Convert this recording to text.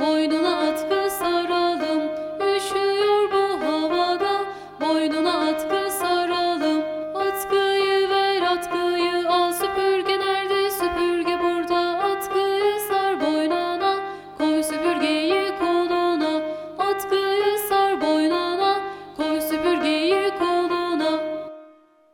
Boynuna atkı saralım. Üşüyor bu havada Boynuna atkı